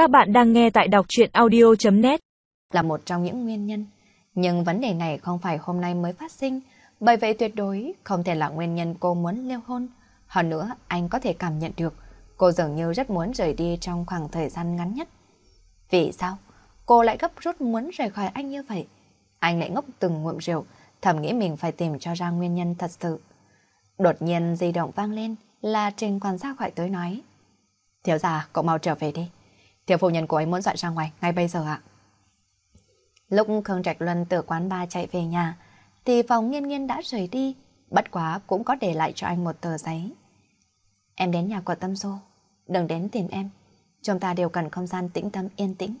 Các bạn đang nghe tại đọc chuyện audio.net Là một trong những nguyên nhân, nhưng vấn đề này không phải hôm nay mới phát sinh, bởi vậy tuyệt đối không thể là nguyên nhân cô muốn liêu hôn. Hơn nữa, anh có thể cảm nhận được cô dường như rất muốn rời đi trong khoảng thời gian ngắn nhất. Vì sao? Cô lại gấp rút muốn rời khỏi anh như vậy. Anh lại ngốc từng ngụm rượu, thầm nghĩ mình phải tìm cho ra nguyên nhân thật sự. Đột nhiên di động vang lên là Trình quan gia gọi tới nói. Thiếu gia, cậu mau trở về đi. Thiếu phu nhân của ấy muốn dọn ra ngoài ngay bây giờ ạ. Lúc Khương Trạch Luân từ quán ba chạy về nhà, thì phòng nghiên nghiên đã rời đi, bất quá cũng có để lại cho anh một tờ giấy. Em đến nhà của Tâm Du, đừng đến tìm em. Chúng ta đều cần không gian tĩnh tâm yên tĩnh.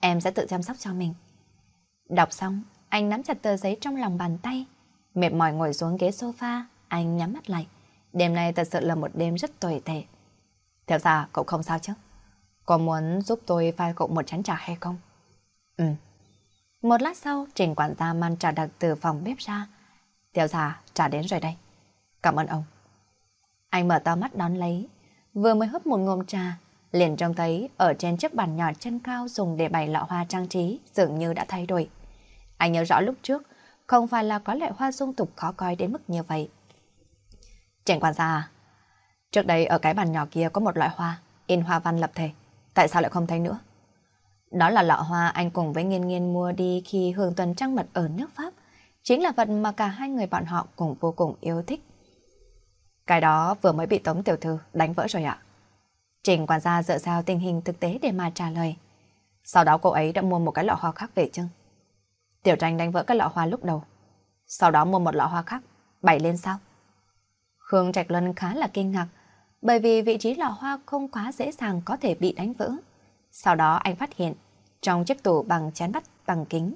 Em sẽ tự chăm sóc cho mình. Đọc xong, anh nắm chặt tờ giấy trong lòng bàn tay. Mệt mỏi ngồi xuống ghế sofa, anh nhắm mắt lại. Đêm nay thật sự là một đêm rất tồi tệ. Theo ra cậu không sao chứ? Có muốn giúp tôi pha cậu một chén trà hay không? Ừ. Một lát sau, Trình quản gia mang trà đặc từ phòng bếp ra. Tiểu già, trà đến rồi đây. Cảm ơn ông. Anh mở to mắt đón lấy. Vừa mới hấp một ngụm trà, liền trông thấy ở trên chiếc bàn nhỏ chân cao dùng để bày lọ hoa trang trí dường như đã thay đổi. Anh nhớ rõ lúc trước, không phải là có loại hoa dung tục khó coi đến mức như vậy. Trình quản gia à, Trước đây ở cái bàn nhỏ kia có một loại hoa, in hoa văn lập thể. Tại sao lại không thấy nữa? Đó là lọ hoa anh cùng với Nghiên Nghiên mua đi khi hưởng tuần trăng mật ở nước Pháp. Chính là vật mà cả hai người bọn họ cũng vô cùng yêu thích. Cái đó vừa mới bị Tống Tiểu Thư đánh vỡ rồi ạ. Trình quản gia dựa sao tình hình thực tế để mà trả lời. Sau đó cô ấy đã mua một cái lọ hoa khác về trưng. Tiểu tranh đánh vỡ cái lọ hoa lúc đầu. Sau đó mua một lọ hoa khác, bày lên sau. Khương Trạch Luân khá là kinh ngạc, bởi vì vị trí lọ hoa không quá dễ dàng có thể bị đánh vỡ. Sau đó anh phát hiện, trong chiếc tủ bằng chén bắt bằng kính,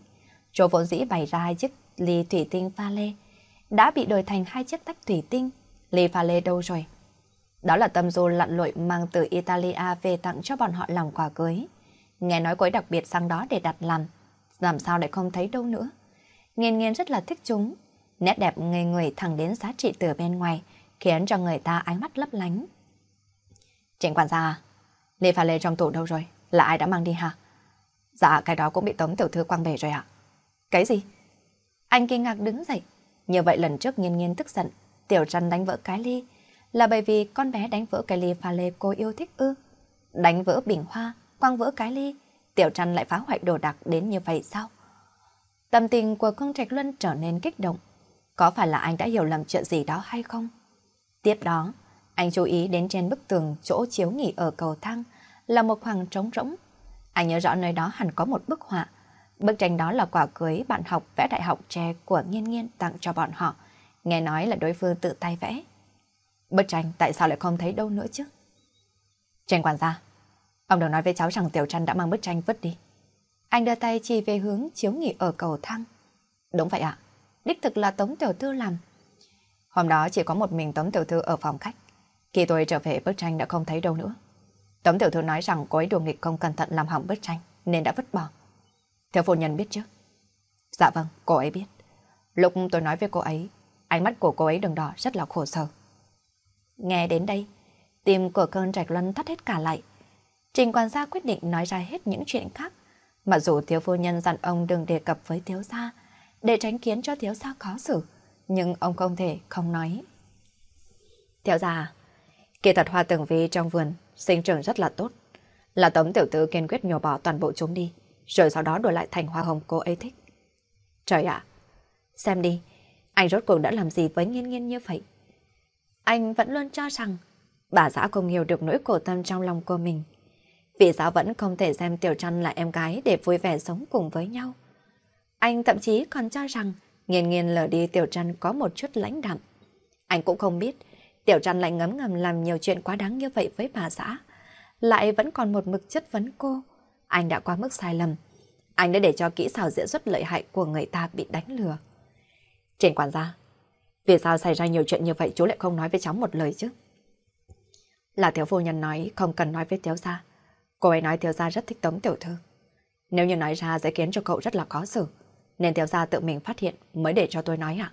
chỗ vốn dĩ bày ra hai chiếc ly thủy tinh pha lê, đã bị đổi thành hai chiếc tách thủy tinh, ly pha lê đâu rồi? Đó là tâm du lặn lội mang từ Italia về tặng cho bọn họ làm quà cưới. Nghe nói cô đặc biệt sang đó để đặt làm, làm sao lại không thấy đâu nữa. Nghiên nghiên rất là thích chúng, nét đẹp ngây người thẳng đến giá trị từ bên ngoài, khiến cho người ta ánh mắt lấp lánh. Trịnh quản gia, Lê pha lê trong tủ đâu rồi? Là ai đã mang đi hả? Dạ, cái đó cũng bị Tống Tiểu Thư quăng về rồi ạ. Cái gì? Anh kinh ngạc đứng dậy. Như vậy lần trước nghiên nghiên tức giận, Tiểu Trăn đánh vỡ cái ly, là bởi vì con bé đánh vỡ cái ly pha lê cô yêu thích ư. Đánh vỡ bình hoa, quăng vỡ cái ly, Tiểu Trăn lại phá hoại đồ đạc đến như vậy sao? Tâm tình của Khương Trạch Luân trở nên kích động. Có phải là anh đã hiểu lầm chuyện gì đó hay không? Tiếp đó, anh chú ý đến trên bức tường chỗ chiếu nghỉ ở cầu thang là một khoảng trống rỗng. Anh nhớ rõ nơi đó hẳn có một bức họa. Bức tranh đó là quả cưới bạn học vẽ đại học tre của Nghiên Nghiên tặng cho bọn họ. Nghe nói là đối phương tự tay vẽ. Bức tranh tại sao lại không thấy đâu nữa chứ? trên quản gia, ông đừng nói với cháu rằng Tiểu Trăn đã mang bức tranh vứt đi. Anh đưa tay chỉ về hướng chiếu nghỉ ở cầu thang. Đúng vậy ạ, đích thực là Tống Tiểu Thư làm. Hôm đó chỉ có một mình Tống Tiểu Thư ở phòng khách. Khi tôi trở về bức tranh đã không thấy đâu nữa. Tống Tiểu Thư nói rằng cô ấy đùa nghịch không cẩn thận làm hỏng bức tranh nên đã vứt bỏ. Theo phu nhân biết chứ? Dạ vâng, cô ấy biết. Lúc tôi nói với cô ấy, ánh mắt của cô ấy đường đỏ rất là khổ sở. Nghe đến đây, tim của cơn trạch luân thắt hết cả lại. Trình quan gia quyết định nói ra hết những chuyện khác. Mặc dù thiếu phu nhân dặn ông đừng đề cập với thiếu gia, để tránh khiến cho thiếu gia khó xử, nhưng ông không thể không nói. Thiếu gia, à, kỳ thật hoa tường vi trong vườn sinh trưởng rất là tốt. Là tống tiểu tử kiên quyết nhổ bỏ toàn bộ chúng đi, rồi sau đó đổi lại thành hoa hồng cô ấy thích. Trời ạ, xem đi, anh rốt cuộc đã làm gì với nghiên nghiên như vậy? Anh vẫn luôn cho rằng bà xã không hiểu được nỗi khổ tâm trong lòng của mình. Vì sao vẫn không thể xem Tiểu Trăn là em gái để vui vẻ sống cùng với nhau. Anh thậm chí còn cho rằng nghiền nghiền lờ đi Tiểu Trăn có một chút lãnh đạm. Anh cũng không biết Tiểu Trăn lại ngấm ngầm làm nhiều chuyện quá đáng như vậy với bà xã. Lại vẫn còn một mực chất vấn cô. Anh đã qua mức sai lầm. Anh đã để cho kỹ xảo diễn xuất lợi hại của người ta bị đánh lừa. Trên quản gia, vì sao xảy ra nhiều chuyện như vậy chú lại không nói với cháu một lời chứ? Là thiếu phu nhân nói không cần nói với thiếu gia. Cô ấy nói thiếu gia rất thích tống tiểu thư. Nếu như nói ra sẽ khiến cho cậu rất là khó xử. Nên thiếu gia tự mình phát hiện mới để cho tôi nói ạ.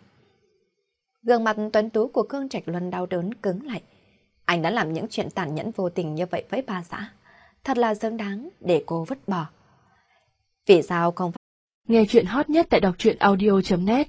Gương mặt tuấn tú của Khương Trạch Luân đau đớn cứng lại. Anh đã làm những chuyện tàn nhẫn vô tình như vậy với bà xã. Thật là xứng đáng để cô vứt bỏ. Vì sao không... Nghe chuyện hot nhất tại đọc truyện audio.net